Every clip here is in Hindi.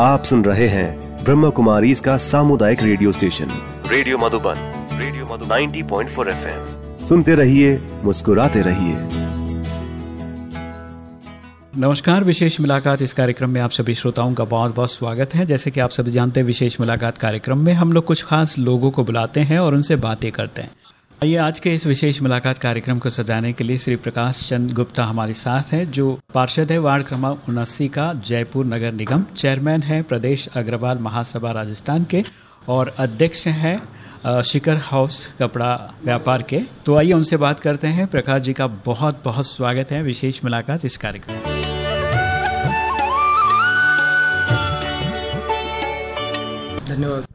आप सुन रहे हैं ब्रह्म कुमारी इसका सामुदायिक radio station. Radio Madhuban radio Madhuban. 90.4 FM. सुनते रहिए मुस्कुराते रहिए। नमस्कार विशेष मुलाकात इस कार्यक्रम में आप सभी श्रोताओं का बहुत बहुत स्वागत है। जैसे कि आप सभी जानते हैं विशेष मुलाकात कार्यक्रम में हम लोग कुछ खास लोगों को बुलाते हैं और उनसे बातें करते हैं। आइए आज के इस विशेष मुलाकात कार्यक्रम को सजाने के लिए श्री प्रकाश चंद गुप्ता हमारे साथ हैं, जो पार्षद है वार्ड क्रमांक उनासी का जयपुर नगर निगम, चेयरमैन है प्रदेश अग्रवाल महासभा राजस्थान के और अध्यक्ष हैं शिखर हाउस कपड़ा व्यापार के। तो आइए उनसे बात करते हैं। प्रकाश जी का बहुत बहुत स्वागत है विशेष मुलाकात इस कार्यक्रम में। धन्यवाद।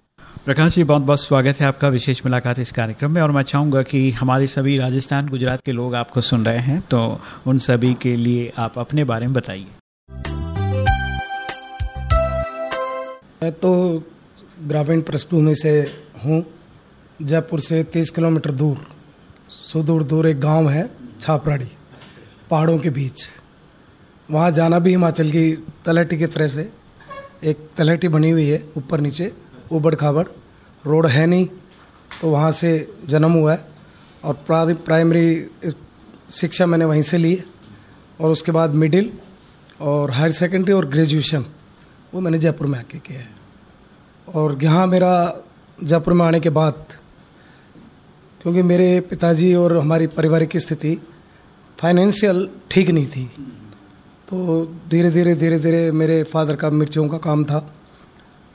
प्रकाश जी बहुत बहुत स्वागत है आपका विशेष मुलाकात इस कार्यक्रम में। और मैं चाहूँगा कि हमारे सभी राजस्थान, गुजरात के लोग आपको सुन रहे हैं तो उन सभी के लिए आप अपने बारे में बताइए। मैं तो ग्रामीण पृष्ठभूमि से हूँ, जयपुर से 30 किलोमीटर दूर, सुदूर दूर एक गाँव है, छापराड़ी, पहाड़ों के बीच। वहाँ जाना भी हिमाचल की तलहटी की तरह से, एक तलहटी बनी हुई है, ऊपर नीचे। उबड़ खाबड़, रोड है नहीं तो वहाँ से जन्म हुआ है। और प्राइमरी शिक्षा मैंने वहीं से ली और उसके बाद मिडिल और हायर सेकेंडरी और ग्रेजुएशन वो मैंने जयपुर में आके किया है। और यहाँ मेरा जयपुर में आने के बाद, क्योंकि मेरे पिताजी और हमारी पारिवारिक स्थिति फाइनेंशियल ठीक नहीं थी तो धीरे धीरे धीरे धीरे मेरे फादर का मिर्चियों का काम था।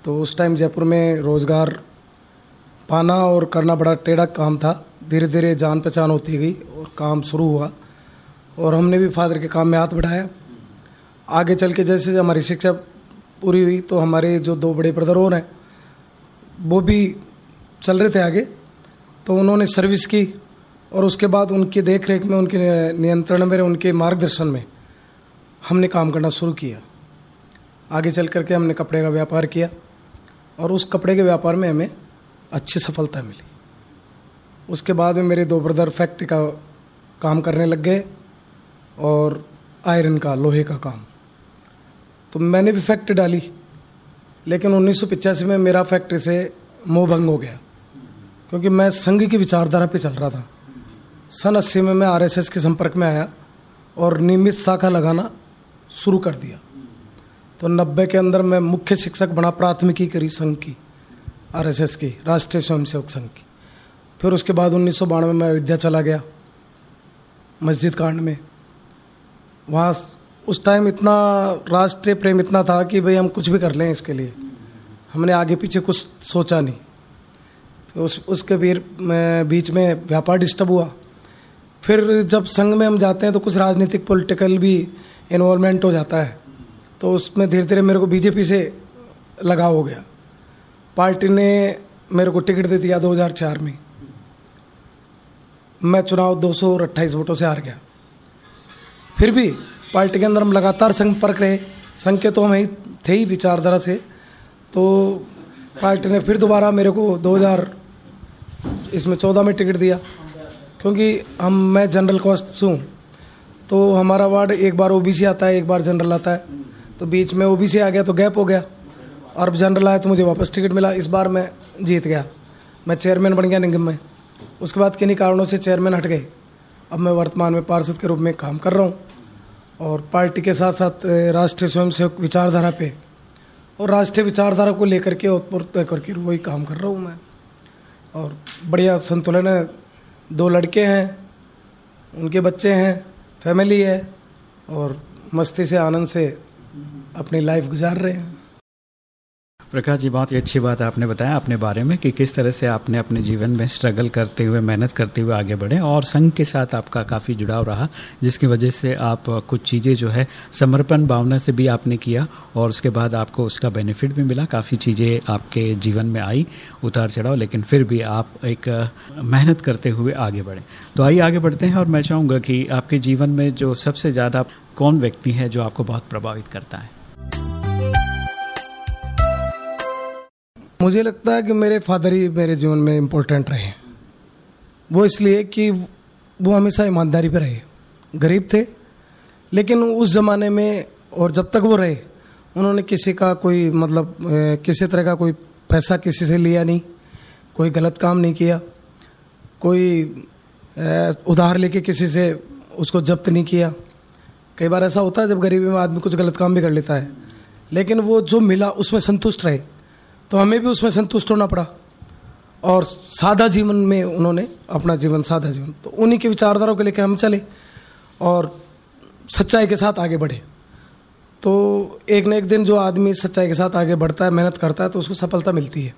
तो उस टाइम जयपुर में रोज़गार पाना और करना बड़ा टेढ़ा काम था। धीरे धीरे जान पहचान होती गई और काम शुरू हुआ। और हमने भी फादर के काम में हाथ बढ़ाया। आगे चल के जैसे हमारी शिक्षा पूरी हुई तो हमारे जो दो बड़े ब्रदर और हैं, वो भी चल रहे थे आगे। तो उन्होंने सर्विस की और उसके बाद उनकी देख रेख में, उनके नियंत्रण में, उनके मार्गदर्शन में हमने काम करना शुरू किया। आगे चल करके हमने कपड़े का व्यापार किया। और उस कपड़े के व्यापार में हमें अच्छी सफलता मिली। उसके बाद में मेरे दो ब्रदर फैक्ट्री का काम करने लग गए और आयरन का, लोहे का काम। तो मैंने भी फैक्ट्री डाली, लेकिन उन्नीस में मेरा फैक्ट्री से मोह भंग हो गया, क्योंकि मैं संघ की विचारधारा पे चल रहा था। सन अस्सी में मैं आरएसएस के संपर्क में आया और नियमित शाखा लगाना शुरू कर दिया। तो नब्बे के अंदर मैं मुख्य शिक्षक बना प्राथमिकी करी संघ की, आरएसएस की, राष्ट्रीय स्वयंसेवक संघ की। फिर उसके बाद उन्नीस सौ बानवे में मैं अयोध्या चला गया, मस्जिद कांड में। वहाँ उस टाइम इतना राष्ट्रीय प्रेम इतना था कि भाई हम कुछ भी कर लें इसके लिए। हमने आगे पीछे कुछ सोचा नहीं। तो उस, उसके फिर बीच में व्यापार डिस्टर्ब हुआ। फिर जब संघ में हम जाते हैं तो कुछ राजनीतिक पॉलिटिकल भी इन्वॉल्वमेंट हो जाता है। तो उसमें धीरे धीरे मेरे को बीजेपी से लगाव हो गया। पार्टी ने मेरे को टिकट दे दिया 2004 में। मैं चुनाव दो वोटों से हार गया। फिर भी पार्टी के अंदर हम लगातार संपर्क रहे के तो ही थे ही विचारधारा से। तो पार्टी ने फिर दोबारा मेरे को 2000 इसमें 14 में टिकट दिया। क्योंकि हम, मैं जनरल कॉस्ट हूँ। तो हमारा वार्ड एक बार ओबीसी आता है, एक बार जनरल आता है। तो बीच में ओबीसी आ गया तो गैप हो गया। और जनरल आया तो मुझे वापस टिकट मिला। इस बार मैं जीत गया। मैं चेयरमैन बन गया निगम में। उसके बाद किन्हीं कारणों से चेयरमैन हट गए। अब मैं वर्तमान में पार्षद के रूप में काम कर रहा हूँ। और पार्टी के साथ साथ राष्ट्रीय स्वयंसेवक विचारधारा पे। और राष्ट्रीय विचारधारा को लेकर के उत्पुर करके वही काम कर रहा हूँ मैं। और बढ़िया संतुलन है। दो लड़के हैं, उनके बच्चे हैं फैमिली है। और मस्ती से, आनंद से अपनी लाइफ गुजार रहे हैं। प्रकाश जी, बहुत ही अच्छी बात आपने बताया अपने बारे में कि किस तरह से आपने अपने जीवन में स्ट्रगल करते हुए, मेहनत करते हुए आगे बढ़े और संघ के साथ आपका काफ़ी जुड़ाव रहा, जिसकी वजह से आप कुछ चीज़ें जो है, समर्पण भावना से भी आपने किया और उसके बाद आपको उसका बेनिफिट भी मिला। काफ़ी चीज़ें आपके जीवन में आई, उतार चढ़ाव, लेकिन फिर भी आप एक मेहनत करते हुए आगे बढ़े। तो आइए आगे बढ़ते हैं और मैं चाहूँगा कि आपके जीवन में जो सबसे ज़्यादा कौन व्यक्ति है जो आपको बहुत प्रभावित करता है? मुझे लगता है कि मेरे फादर ही मेरे जीवन में इम्पोर्टेंट रहे। वो इसलिए कि वो हमेशा ईमानदारी पर रहे। गरीब थे, लेकिन उस ज़माने में और जब तक वो रहे, उन्होंने किसी का कोई मतलब किसी तरह का कोई पैसा किसी से लिया नहीं, कोई गलत काम नहीं किया, कोई उधार लेके किसी से उसको जब्त नहीं किया। कई बार ऐसा होता है जब गरीबी में आदमी कुछ गलत काम भी कर लेता है, लेकिन वो जो मिला उसमें संतुष्ट रहे तो हमें भी उसमें संतुष्ट होना पड़ा। और सादा जीवन में उन्होंने अपना जीवन सादा जीवन तो उन्हीं के विचारधाराओं के लेकर हम चले और सच्चाई के साथ आगे बढ़े। तो एक न एक दिन जो आदमी सच्चाई के साथ आगे बढ़ता है, मेहनत करता है तो उसको सफलता मिलती है।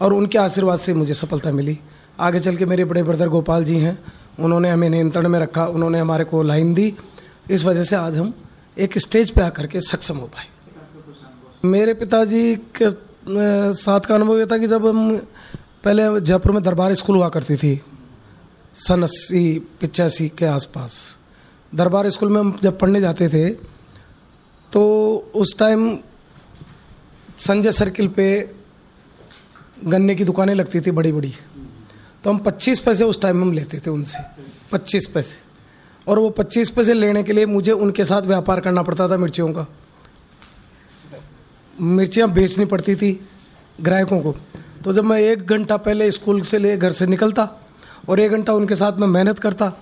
और उनके आशीर्वाद से मुझे सफलता मिली। आगे चल के मेरे बड़े ब्रदर गोपाल जी हैं, उन्होंने हमें नियंत्रण में रखा, उन्होंने हमारे को लाइन दी इस वजह से आज हम एक स्टेज पे आकर के सक्षम हो पाए। मेरे पिताजी के साथ का अनुभव यह था कि जब हम पहले जयपुर में दरबार स्कूल हुआ करती थी सन अस्सी पिचासी के आसपास, दरबार स्कूल में हम जब पढ़ने जाते थे तो उस टाइम संजय सर्किल पे गन्ने की दुकानें लगती थी बड़ी बड़ी तो हम 25 पैसे उस टाइम हम लेते थे उनसे 25 पैसे। और वो 25 पैसे लेने के लिए मुझे उनके साथ व्यापार करना पड़ता था मिर्चियों का। मिर्चियाँ बेचनी पड़ती थी ग्राहकों को। तो जब मैं एक घंटा पहले स्कूल से ले, घर से निकलता और एक घंटा उनके साथ मैं मेहनत करता,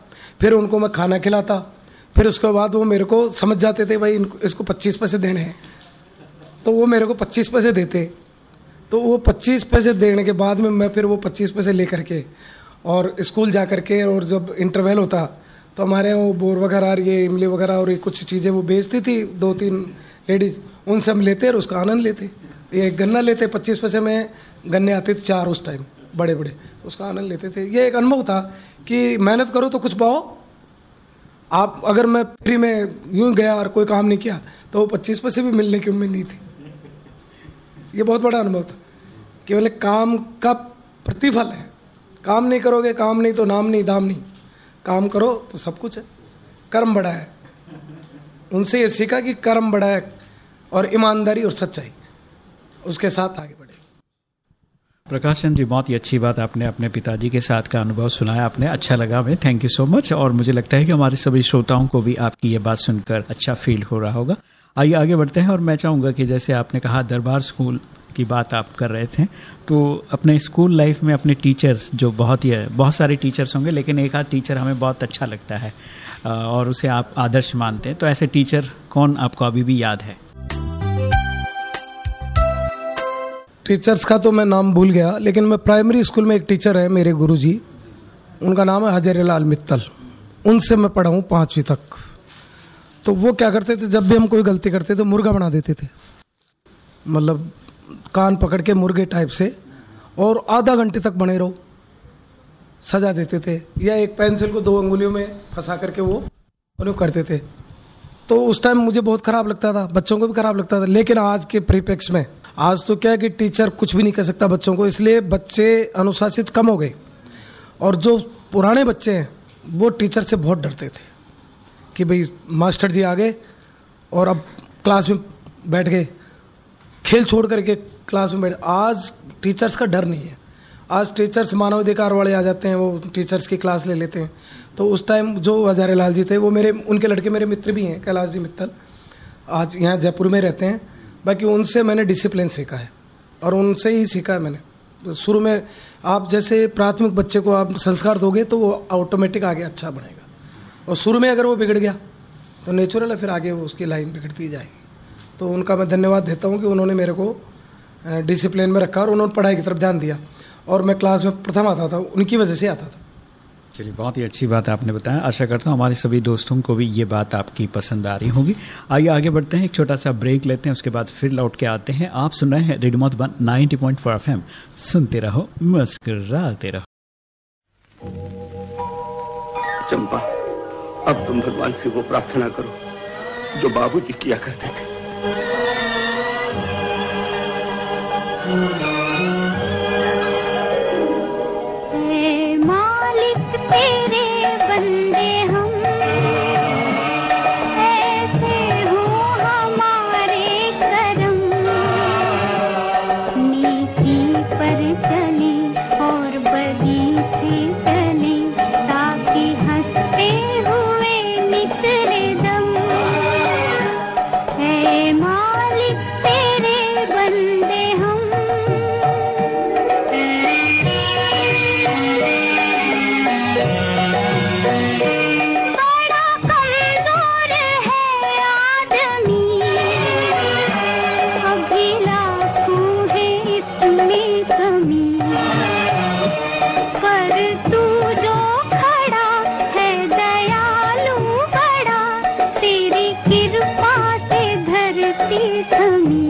फिर उनको मैं खाना खिलाता, फिर उसके बाद वो मेरे को समझ जाते थे, भाई, इनको, इसको पच्चीस पैसे देने हैं। तो वो मेरे को पच्चीस पैसे देते। तो वो पच्चीस पैसे देने के बाद में मैं फिर वो पच्चीस पैसे ले करके और स्कूल जा करके और जब इंटरवल होता तो हमारे यहाँ वो बोर वगैरह ये इमली वगैरह और ये कुछ चीज़ें वो बेचती थी दो तीन लेडीज़ उनसे हम लेते और उसका आनंद लेते। ये गन्ना लेते, पच्चीस पैसे में गन्ने आते थे चार उस टाइम बड़े बड़े तो उसका आनंद लेते थे। ये एक अनुभव था कि मेहनत करो तो कुछ पाओ। आप, अगर मैं फ्री में यूँ गया और कोई काम नहीं किया तो वो पच्चीस पैसे भी मिलने की उम्मीद नहीं थी। ये बहुत बड़ा अनुभव था। कि केवल काम का प्रतिफल है। काम नहीं करोगे, काम नहीं तो नाम नहीं, दाम नहीं। काम करो तो सब कुछ है। कर्म बड़ा है। उनसे ये सीखा कि कर्म बड़ा है और ईमानदारी और सच्चाई। उसके साथ आगे बढ़े। प्रकाश चंद जी, बहुत ही अच्छी बात आपने अपने पिताजी के साथ का अनुभव सुनाया। आपने अच्छा लगा हमें। थैंक यू सो मच और मुझे लगता है कि हमारे सभी श्रोताओं को भी आपकी ये बात सुनकर अच्छा फील हो रहा होगा। आइए, आगे बढ़ते हैं और मैं चाहूँगा कि जैसे आपने कहा, दरबार स्कूल की बात आप कर रहे थे तो अपने स्कूल लाइफ में अपने टीचर्स, जो बहुत ही, बहुत सारे टीचर्स होंगे, लेकिन एक आध टीचर हमें बहुत अच्छा लगता है और उसे आप आदर्श मानते हैं। तो ऐसे टीचर कौन आपको अभी भी याद है? टीचर्स का तो मैं नाम भूल गया, लेकिन मैं प्राइमरी स्कूल में एक टीचर है मेरे गुरुजी। उनका नाम है हजर लाल मित्तल। उनसे मैं पढ़ा हूँ पाँचवीं तक। तो वो क्या करते थे? जब भी हम कोई गलती करते तो मुर्गा बना देते थे। मतलब कान पकड़ के मुर्गे टाइप से और आधा घंटे तक बने रहो। सजा देते थे या एक पेंसिल को दो अंगुलियों में फंसा करके वो उन्हें करते थे। तो उस टाइम मुझे बहुत खराब लगता था, बच्चों को भी खराब लगता था, लेकिन आज के प्रीपेक्स में, आज तो क्या है कि टीचर कुछ भी नहीं कर सकता बच्चों को, इसलिए बच्चे अनुशासित कम हो गए। और जो पुराने बच्चे हैं, वो टीचर से बहुत डरते थे कि भाई, मास्टर जी आ गए और अब क्लास में बैठ गए। खेल छोड़ करके क्लास में बैठ आज टीचर्स का डर नहीं है। आज टीचर्स मानवाधिकार वाले आ जाते हैं, वो टीचर्स की क्लास ले लेते हैं। तो उस टाइम जो हजारे लाल जी थे, वो मेरे उनके लड़के मेरे मित्र भी हैं, कैलाश जी मित्तल। आज यहाँ जयपुर में रहते हैं। बाकी उनसे मैंने डिसिप्लिन सीखा है, और उनसे ही सीखा है मैंने। तो शुरू में आप जैसे प्राथमिक बच्चे को आप संस्कार दोगे तो वो ऑटोमेटिक आगे अच्छा बढ़ेगा। और शुरू में अगर वो बिगड़ गया तो नेचुरल है, फिर आगे वो उसकी लाइन बिगड़ती जाएगी। तो उनका मैं धन्यवाद देता हूँ कि उन्होंने मेरे को डिसिप्लिन में रखा और उन्होंने पढ़ाई की तरफ़ ध्यान दिया। और मैं क्लास में प्रथम आता था उनकी वजह से आता था। चलिए बहुत ही अच्छी बात आपने बताया। आशा करता हूँ हमारे सभी दोस्तों को भी ये बात आपकी पसंद आ रही होगी। आइए आगे बढ़ते हैं एक छोटा सा ब्रेक लेते हैं उसके बाद फिर लौट के आते हैं। आप सुन रहे हैं radio Madhuban ninety point four F सुनते रहो मुस्कराते रहो। चंपा अब तुम भगवान से वो प्रार्थना करो जो बाबूजी किया करते थे। है 的沉迷。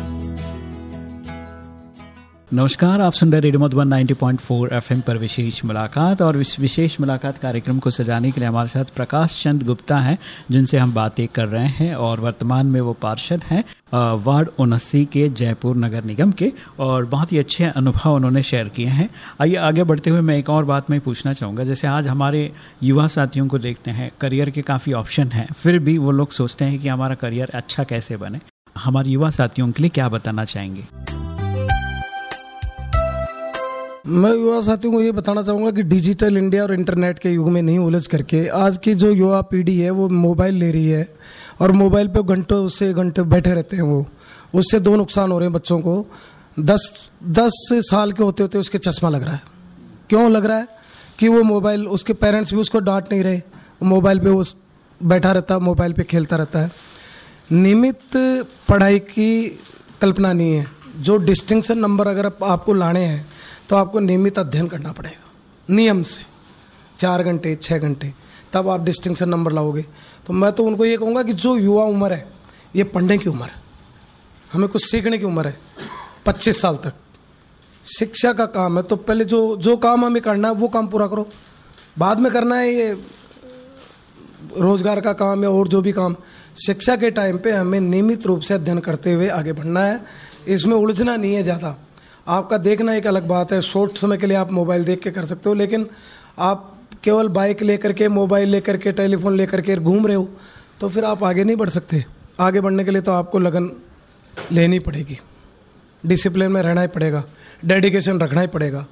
नमस्कार, आप सुन रहे रेडियो मधुबन 90.4 एफएम पर विशेष मुलाकात और इस विशेष मुलाकात कार्यक्रम को सजाने के लिए हमारे साथ प्रकाश चंद गुप्ता हैं, जिनसे हम बातें कर रहे हैं और वर्तमान में वो पार्षद हैं वार्ड उनस्सी के जयपुर नगर निगम के और बहुत ही अच्छे अनुभव उन्होंने शेयर किए हैं। आइए आगे बढ़ते हुए मैं एक और बात मैं पूछना चाहूँगा, जैसे आज हमारे युवा साथियों को देखते हैं, करियर के काफ़ी ऑप्शन हैं, फिर भी वो लोग सोचते हैं कि हमारा करियर अच्छा कैसे बने। हमारे युवा साथियों के लिए क्या बताना चाहेंगे? मैं युवा साथियों को ये बताना चाहूँगा कि डिजिटल इंडिया और इंटरनेट के युग में नहीं उलझ करके आज की जो युवा पीढ़ी है, वो मोबाइल ले रही है और मोबाइल पे घंटों से घंटे बैठे रहते हैं वो। उससे दो नुकसान हो रहे हैं बच्चों को। दस दस साल के होते होते उसके चश्मा लग रहा है। क्यों लग रहा है? कि वो मोबाइल, उसके पेरेंट्स भी उसको डांट नहीं रहे। मोबाइल पे वो बैठा रहता है मोबाइल पे खेलता रहता है। नियमित पढ़ाई की कल्पना नहीं है। जो डिस्टिंक्शन नंबर अगर आपको लाने हैं तो आपको नियमित अध्ययन करना पड़ेगा। नियम से। चार घंटे छः घंटे। तब आप डिस्टिंक्शन नंबर लाओगे। तो मैं तो उनको ये कहूँगा कि जो युवा उम्र है, ये पढ़ने की उम्र है। हमें कुछ सीखने की उम्र है। पच्चीस साल तक। शिक्षा का काम है तो पहले जो जो काम हमें करना है, वो काम पूरा करो। बाद में करना है ये रोज़गार का काम या और जो भी काम। शिक्षा के टाइम पे हमें नियमित रूप से अध्ययन करते हुए आगे बढ़ना है। इसमें उलझना नहीं है ज़्यादा। आपका देखना एक अलग बात है। शॉर्ट समय के लिए आप मोबाइल देख के कर सकते हो, लेकिन आप केवल बाइक लेकर के, मोबाइल लेकर के, टेलीफोन लेकर के घूम रहे हो तो फिर आप आगे नहीं बढ़ सकते। आगे बढ़ने के लिए तो आपको लगन लेनी पड़ेगी। डिसिप्लिन में रहना ही पड़ेगा। डेडिकेशन रखना ही पड़ेगा।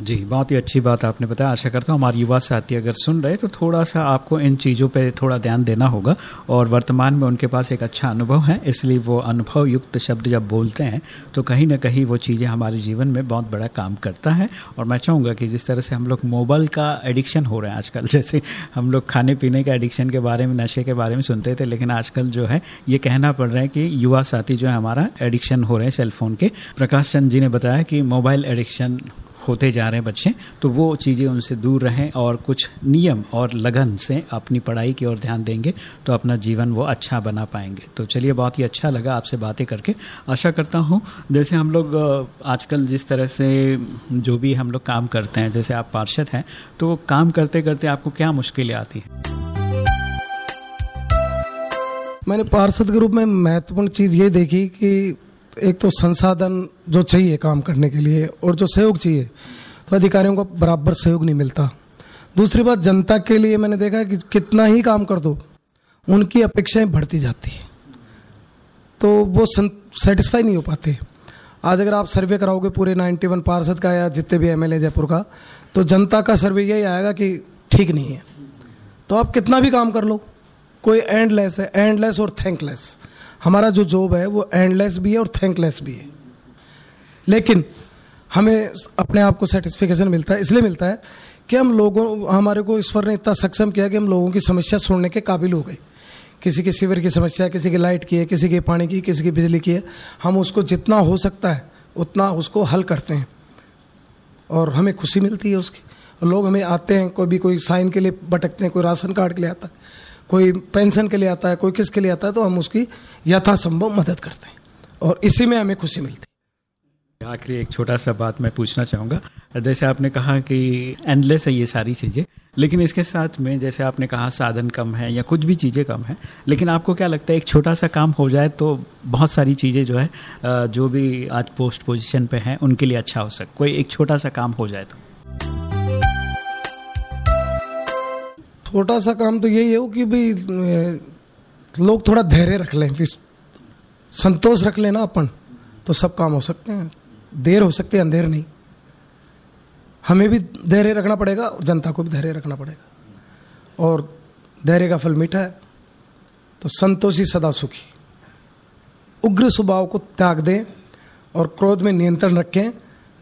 जी, बहुत ही अच्छी बात आपने बताया। आशा करता हूँ हमारे युवा साथी अगर सुन रहे तो थोड़ा सा आपको इन चीज़ों पे थोड़ा ध्यान देना होगा और वर्तमान में उनके पास एक अच्छा अनुभव है, इसलिए वो अनुभव युक्त शब्द जब बोलते हैं तो कहीं ना कहीं वो चीज़ें हमारे जीवन में बहुत बड़ा काम करता है। और मैं चाहूँगा कि जिस तरह से हम लोग मोबाइल का एडिक्शन हो रहे हैं आजकल, जैसे हम लोग खाने पीने के एडिक्शन के बारे में, नशे के बारे में सुनते थे, लेकिन आजकल जो है, ये कहना पड़ रहा है कि युवा साथी जो है हमारा एडिक्शन हो रहे हैं सेलफोन के। प्रकाश चंद जी ने बताया कि मोबाइल एडिक्शन होते जा रहे हैं बच्चे तो वो चीज़ें उनसे दूर रहें और कुछ नियम और लगन से अपनी पढ़ाई की ओर ध्यान देंगे तो अपना जीवन वो अच्छा बना पाएँगे। तो चलिए, बहुत ही अच्छा लगा आपसे बातें करके। आशा करता हूँ, जैसे हम लोग आजकल जिस तरह से जो भी हम लोग काम करते हैं, जैसे आप पार्षद हैं तो काम करते करते आपको क्या मुश्किलें आती हैं? मैंने पार्षद के रूप में महत्वपूर्ण चीज़ ये देखी कि एक तो संसाधन जो चाहिए काम करने के लिए और जो सहयोग चाहिए तो अधिकारियों को बराबर सहयोग नहीं मिलता। दूसरी बात, जनता के लिए मैंने देखा कि कितना ही काम कर दो, उनकी अपेक्षाएँ बढ़ती जाती तो वो सेटिस्फाई नहीं हो पाते। आज अगर आप सर्वे कराओगे पूरे 91 पार्षद का या जितने भी एमएलए जयपुर का तो जनता का सर्वे यही आएगा कि ठीक नहीं है। तो आप कितना भी काम कर लो, कोई एंडलेस है एंडलेस और थैंकलेस हमारा जो जॉब है, वो एंडलेस भी है और थैंकलेस भी है। लेकिन हमें अपने आप को सेटिस्फिकेशन मिलता है, इसलिए मिलता है कि हम लोगों, हमारे को ईश्वर ने इतना सक्षम किया कि हम लोगों की समस्या सुनने के काबिल हो गए। किसी के सीवर की समस्या है किसी की लाइट की है, किसी के पानी की, किसी की बिजली की है, हम उसको जितना हो सकता है, उतना उसको हल करते हैं। और हमें खुशी मिलती है उसकी। लोग हमें आते हैं, कोई भी कोई साइन के लिए भटकते हैं, कोई राशन कार्ड के लिए आता है। कोई पेंशन के लिए आता है, कोई किसके लिए आता है तो हम उसकी यथासंभव मदद करते हैं। और इसी में हमें खुशी मिलती है। आखिरी एक छोटा सा बात मैं पूछना चाहूँगा। जैसे आपने कहा कि एंडलेस है ये सारी चीज़ें, लेकिन इसके साथ में जैसे आपने कहा साधन कम है या कुछ भी चीज़ें कम है, लेकिन आपको क्या लगता है एक छोटा सा काम हो जाए तो बहुत सारी चीज़ें जो है जो भी आज पोस्ट पोजीशन पे हैं, उनके लिए अच्छा हो सके, कोई एक छोटा सा काम हो जाए तो? छोटा सा काम तो यही है कि भाई लोग थोड़ा धैर्य रख लें, फिर संतोष रख लेना अपन तो सब काम हो सकते हैं। देर हो सकती है, अंधेर नहीं। हमें भी धैर्य रखना पड़ेगा और जनता को भी धैर्य रखना पड़ेगा। और धैर्य का फल मीठा है तो संतोषी सदा सुखी। उग्र स्वभाव को त्याग दें और क्रोध में नियंत्रण रखें।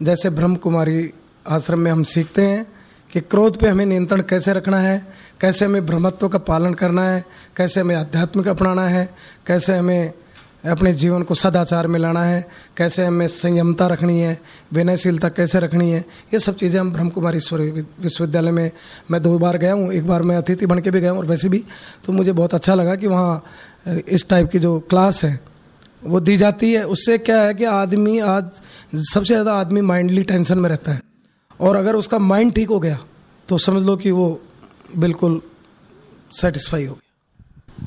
जैसे ब्रह्म कुमारी आश्रम में हम सीखते हैं कि क्रोध पे हमें नियंत्रण कैसे रखना है? कैसे हमें ब्रह्मत्व का पालन करना है? कैसे हमें आध्यात्मिक अपनाना है? कैसे हमें अपने जीवन को सदाचार में लाना है? कैसे हमें संयमता रखनी है? विनयशीलता कैसे रखनी है? ये सब चीज़ें हम ब्रह्म कुमारी विश्वविद्यालय में मैं दो बार गया हूँ। एक बार मैं अतिथि बन के भी गया हूँ और वैसे भी तो मुझे बहुत अच्छा लगा कि वहाँ इस टाइप की जो क्लास है, वो दी जाती है। उससे क्या है कि आदमी आज सबसे ज़्यादा आदमी माइंडली टेंशन में रहता है। और अगर उसका माइंड ठीक हो गया तो समझ लो कि वो बिल्कुल सेटिस्फाई हो गया।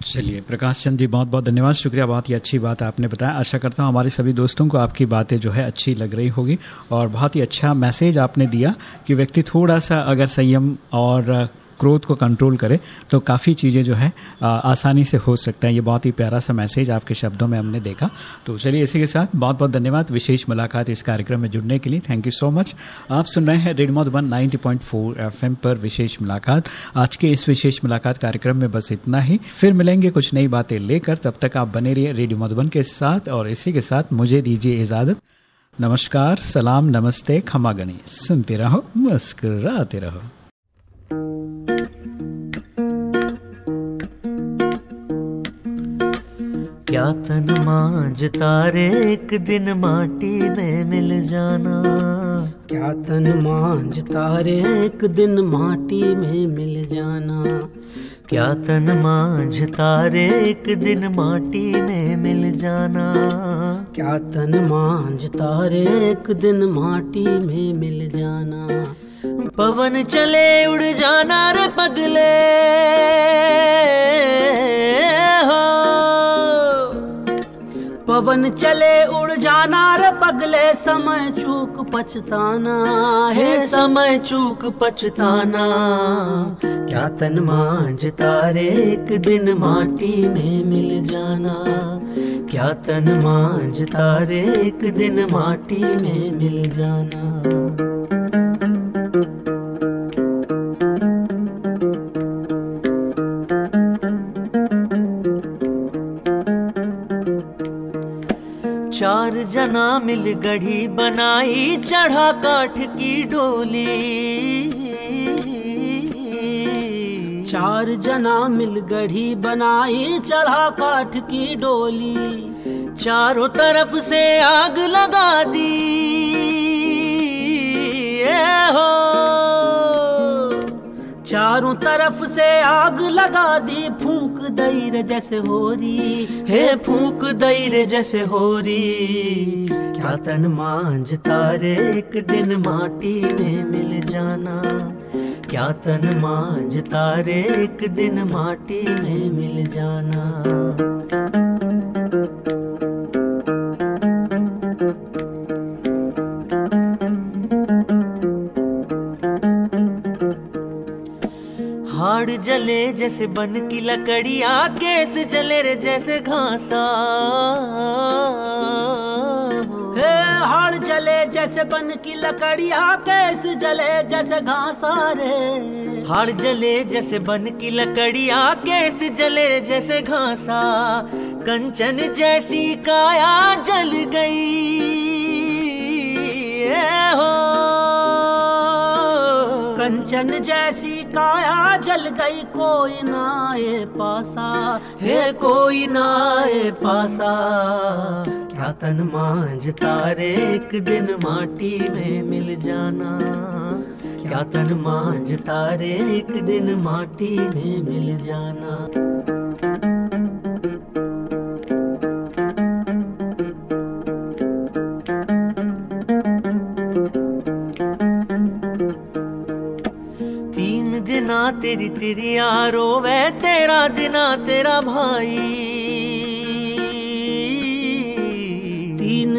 चलिए, प्रकाश चंद जी, बहुत बहुत धन्यवाद। शुक्रिया, बहुत ही अच्छी बात आपने बताया। आशा करता हूँ हमारे सभी दोस्तों को आपकी बातें जो है अच्छी लग रही होगी और बहुत ही अच्छा मैसेज आपने दिया कि व्यक्ति थोड़ा सा अगर संयम और क्रोध को कंट्रोल करे तो काफ़ी चीज़ें जो है आसानी से हो सकता है। ये बहुत ही प्यारा सा मैसेज आपके शब्दों में हमने देखा। तो चलिए इसी के साथ बहुत बहुत धन्यवाद। विशेष मुलाकात इस कार्यक्रम में जुड़ने के लिए। थैंक यू सो मच आप सुन रहे हैं रेडमोड वन नाइनटी पॉइंट पर विशेष मुलाकात। आज के इस विशेष मुलाकात कार्यक्रम में बस इतना ही। फिर मिलेंगे कुछ नई बातें लेकर। तब तक आप बने रहिए रेडियो मधुबन के साथ और इसी के साथ मुझे दीजिए इजाज़त। नमस्कार, सलाम, नमस्ते, खमा गणी सुनते रहो, मुस्कुराते रहो। क्या तन मांझ तारे एक दिन माटी में मिल जाना? क्या तन मांझ तारे एक दिन माटी में मिल जाना? क्या तन मांझ तारे एक दिन माटी में मिल जाना? क्या तन मांझ तारे एक दिन माटी में मिल जाना? पवन चले उड़ जाना रे पगले। हो। पवन चले उड़ जाना रे पगले समय चूक पछताना है समय चूक पछताना। क्या तन मांझ तारे एक दिन माटी में मिल जाना? क्या तन मांझ तारे एक दिन माटी में मिल जाना? मिल गढ़ी बनाई चढ़ा काठ की डोली। चार जना मिल गढ़ी बनाई चढ़ा काठ की डोली। चारों तरफ़ से आग लगा दी। हो। चारों तरफ़ से आग लगा दी, फूक दैर जैसे हो रही हे फूक दैर जैसे हो रही क्या तन मांझ तारे, एक दिन माटी में मिल जाना। क्या तन मांझ तारे, एक दिन माटी में मिल जाना। हाड़ जले जैसे बन की लकड़िया, केस जले रे जैसे घासा। जैसे बन की लकड़िया केस जले जैसे घासा रे हाड़ जले जैसे बन की लकड़िया केस जले जैसे घासा। कंचन जैसी काया जल गई। हो। कंचन जैसी काया जल गई कोई ना ये पासा। हे कोई ना ये पासा। क्या तन मांझ तारे, एक दिन माटी में मिल जाना। क्या तन मांझ तारे, एक दिन माटी में मिल जाना। तीन दिना तेरी तेरी यारो वे तेरा दिना तेरा भाई।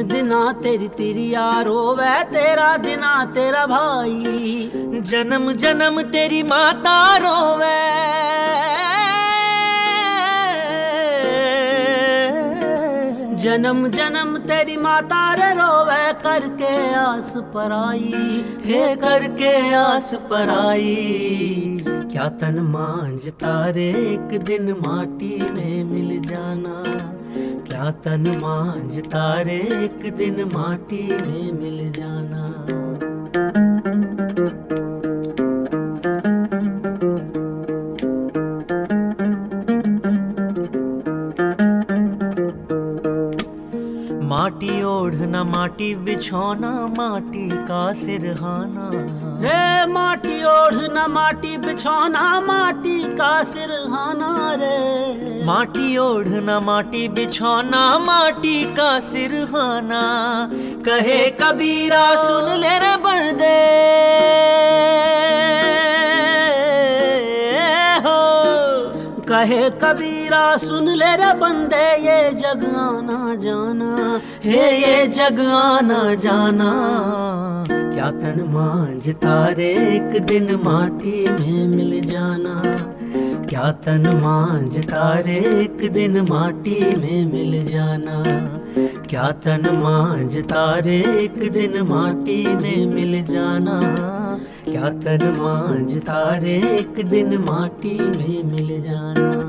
दिना तेरी तेरी यारो वे तेरा दिना तेरा भाई। जन्म जन्म तेरी माता रोवे। जन्म जन्म तेरी माता रे रोवे, करके आस पराई। हे करके आस पराई। क्या तन मांझ तारे एक दिन माटी में मिल जाना। क्या तन मांझ तारे एक दिन माटी में मिल जाना? माटी ओढ़ना, माटी बिछौना, माटी का सिरहाना रे, माटी ओढ़ना, माटी बिछौना, माटी का सिरहाना रे। माटी ओढ़ना माटी, बिछौना माटी का सिरहाना। कहे कबीरा, सुन ले रे बर्दे हो। कहे कबीरा, सुन ले रे बंदे, ये जग आना जाना। हे, ये जग आना जाना। क्या तन मांझ तारे एक दिन माटी में मिल जाना। क्या तन मांझ तारे एक दिन माटी में मिल जाना? क्या तन मांझ तारे एक दिन माटी में मिल जाना? क्या तन मांझ तारे एक दिन माटी में मिल जाना?